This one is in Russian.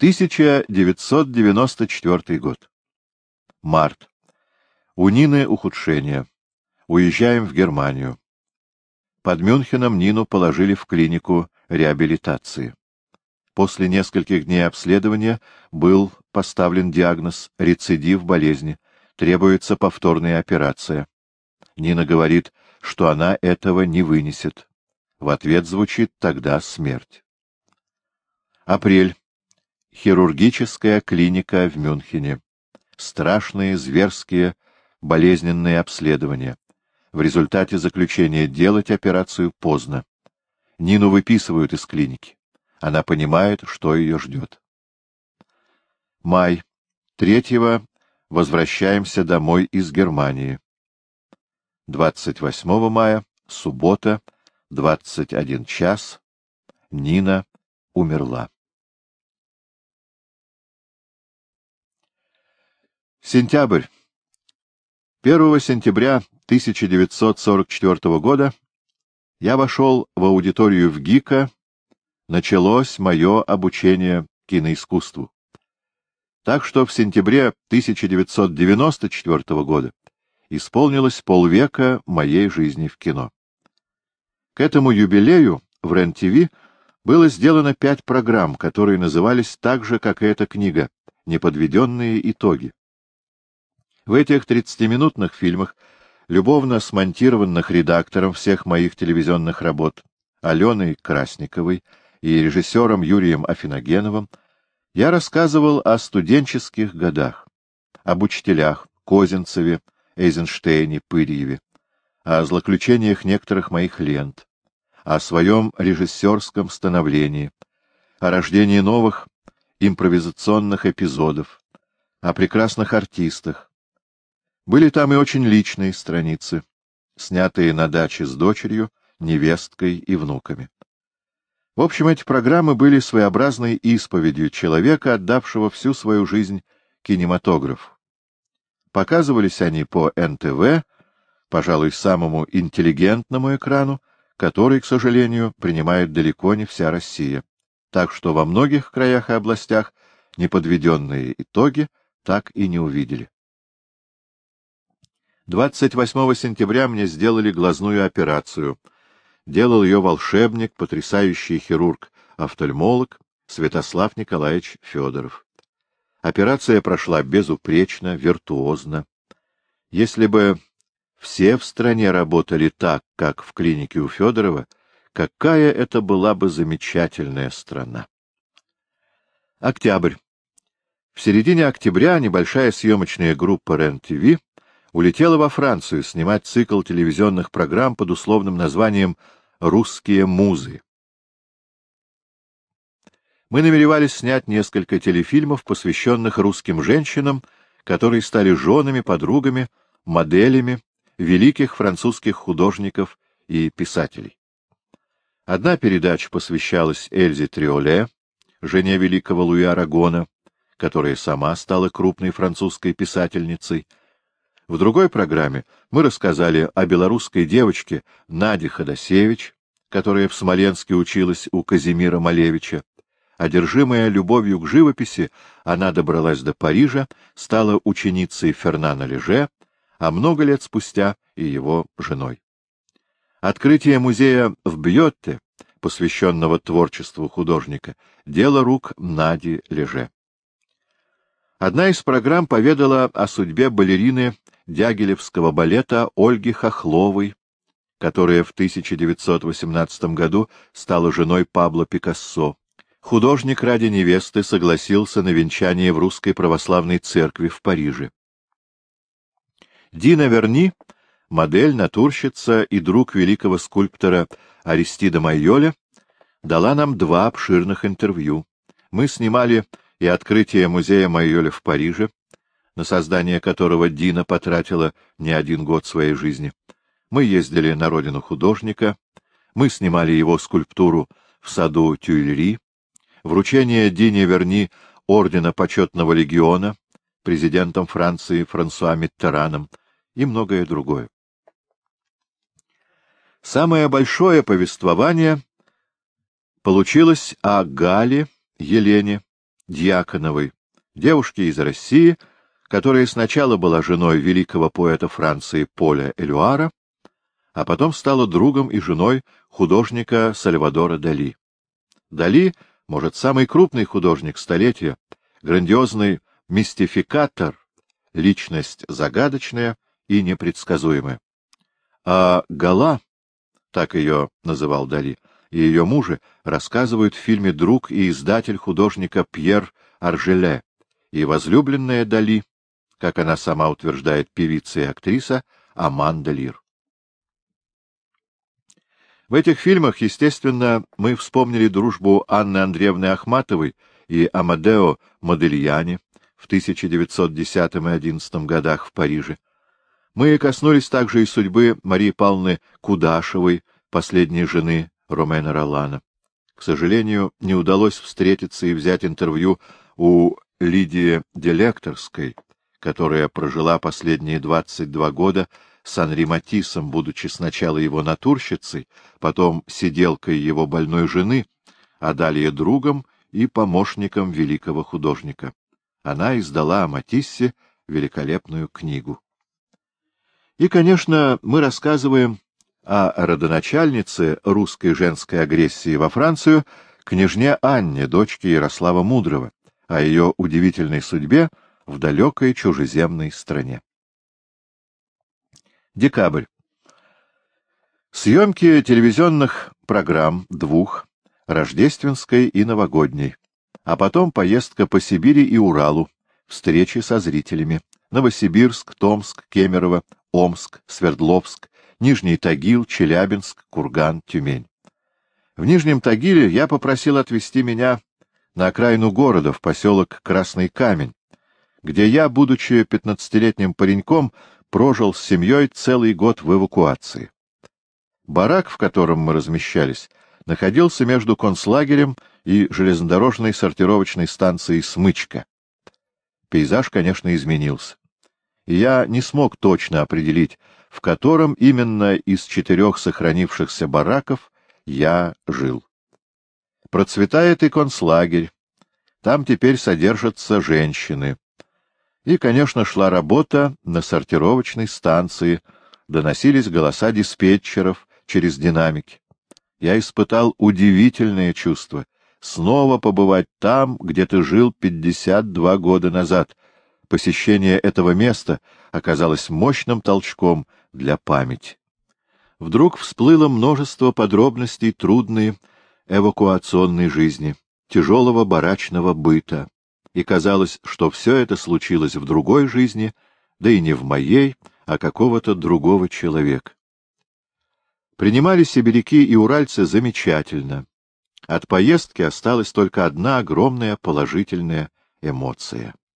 1994 год. Март. У Нины ухудшение. Уезжаем в Германию. Под Мюнхеном Нину положили в клинику реабилитации. После нескольких дней обследования был поставлен диагноз рецидив болезни, требуется повторная операция. Нина говорит, что она этого не вынесет. В ответ звучит тогда смерть. Апрель. Хирургическая клиника в Мюнхене. Страшные, зверские, болезненные обследования. В результате заключения делать операцию поздно. Нину выписывают из клиники. Она понимает, что ее ждет. Май. Третьего возвращаемся домой из Германии. 28 мая, суббота, 21 час. Нина умерла. Сентябрь. 1 сентября 1944 года я вошел в аудиторию в ГИКа, началось мое обучение киноискусству. Так что в сентябре 1994 года исполнилось полвека моей жизни в кино. К этому юбилею в РЕН-ТВ было сделано пять программ, которые назывались так же, как и эта книга «Неподведенные итоги». В этих 30-минутных фильмах, любовно смонтированных редактором всех моих телевизионных работ, Аленой Красниковой и режиссером Юрием Афиногеновым, я рассказывал о студенческих годах, об учителях Козинцеве, Эйзенштейне, Пырьеве, о злоключениях некоторых моих лент, о своем режиссерском становлении, о рождении новых импровизационных эпизодов, о прекрасных артистах. Были там и очень личные страницы, снятые на даче с дочерью, невесткой и внуками. В общем, эти программы были своеобразной исповедью человека, отдавшего всю свою жизнь кинематографу. Показывались они по НТВ, пожалуй, самому интеллигентному экрану, который, к сожалению, принимает далеко не вся Россия. Так что во многих краях и областях неподведенные итоги так и не увидели. 28 сентября мне сделали глазную операцию — делал ее волшебник, потрясающий хирург-офтальмолог Святослав Николаевич Федоров. Операция прошла безупречно, виртуозно. Если бы все в стране работали так, как в клинике у Федорова, какая это была бы замечательная страна. Октябрь. В середине октября небольшая съемочная группа РЕН-ТВ улетела во Францию снимать цикл телевизионных программ под условным названием «Русские музы». Мы намеревались снять несколько телефильмов, посвященных русским женщинам, которые стали женами, подругами, моделями великих французских художников и писателей. Одна передача посвящалась Эльзе Триоле, жене великого Луи Арагона, которая сама стала крупной французской писательницей, в другой программе мы рассказали о белорусской девочке Наде Ходосевич, которая в Смоленске училась у Казимира Малевича. Одержимая любовью к живописи, она добралась до Парижа, стала ученицей Фернана Леже, а много лет спустя и его женой. Открытие музея в Бьотте, посвященного творчеству художника, дело рук Нади Леже. Одна из программ поведала о судьбе балерины дягилевского балета Ольги Хохловой, которая в 1918 году стала женой Пабло Пикассо. Художник ради невесты согласился на венчание в Русской Православной Церкви в Париже. Дина Верни, модель, натурщица и друг великого скульптора Аристида Майоля, дала нам два обширных интервью. Мы снимали и открытие музея Майоля в Париже, на создание которого Дина потратила не один год своей жизни. Мы ездили на родину художника, мы снимали его скульптуру в саду Тюильри, вручение Дине Верни ордена почетного легиона президентом Франции Франсуа Миттераном и многое другое. Самое большое повествование получилось о Гале Елене, Дьяконовой, девушки из России, которая сначала была женой великого поэта Франции Поля Элюара, а потом стала другом и женой художника Сальвадора Дали. Дали, может, самый крупный художник столетия, грандиозный мистификатор, личность загадочная и непредсказуемая. А Гала, так ее называл Дали, и ее мужи рассказывают в фильме друг и издатель художника Пьер Аржеле и возлюбленная Дали, как она сама утверждает певица и актриса, Аманда Лир. В этих фильмах, естественно, мы вспомнили дружбу Анны Андреевны Ахматовой и Амадео Модельяни в 1910 и 11 годах в Париже. Мы коснулись также и судьбы Марии Павловны Кудашевой, последней жены Ромена Ролана. К сожалению, не удалось встретиться и взять интервью у Лидии Делекторской, которая прожила последние 22 года с Анри Матисом, будучи сначала его натурщицей, потом сиделкой его больной жены, а далее другом и помощником великого художника. Она издала о Матиссе великолепную книгу. И, конечно, мы рассказываем о родоначальнице русской женской агрессии во Францию, княжне Анне, дочке Ярослава Мудрого, о ее удивительной судьбе в далекой чужеземной стране. Декабрь. Съемки телевизионных программ двух, рождественской и новогодней, а потом поездка по Сибири и Уралу, встречи со зрителями, Новосибирск, Томск, Кемерово, Омск, Свердловск, Нижний Тагил, Челябинск, Курган, Тюмень. В Нижнем Тагиле я попросил отвезти меня на окраину города, в поселок Красный Камень, где я, будучи пятнадцатилетним пареньком, прожил с семьей целый год в эвакуации. Барак, в котором мы размещались, находился между концлагерем и железнодорожной сортировочной станцией «Смычка». Пейзаж, конечно, изменился. И я не смог точно определить, в котором именно из четырех сохранившихся бараков я жил. Процветает и концлагерь. Там теперь содержатся женщины. И, конечно, шла работа на сортировочной станции, доносились голоса диспетчеров через динамики. Я испытал удивительное чувство — снова побывать там, где ты жил 52 года назад. Посещение этого места оказалось мощным толчком для памяти. Вдруг всплыло множество подробностей трудной эвакуационной жизни, тяжелого барачного быта и казалось, что все это случилось в другой жизни, да и не в моей, а какого-то другого человека. Принимали сибиряки и уральцы замечательно. От поездки осталась только одна огромная положительная эмоция.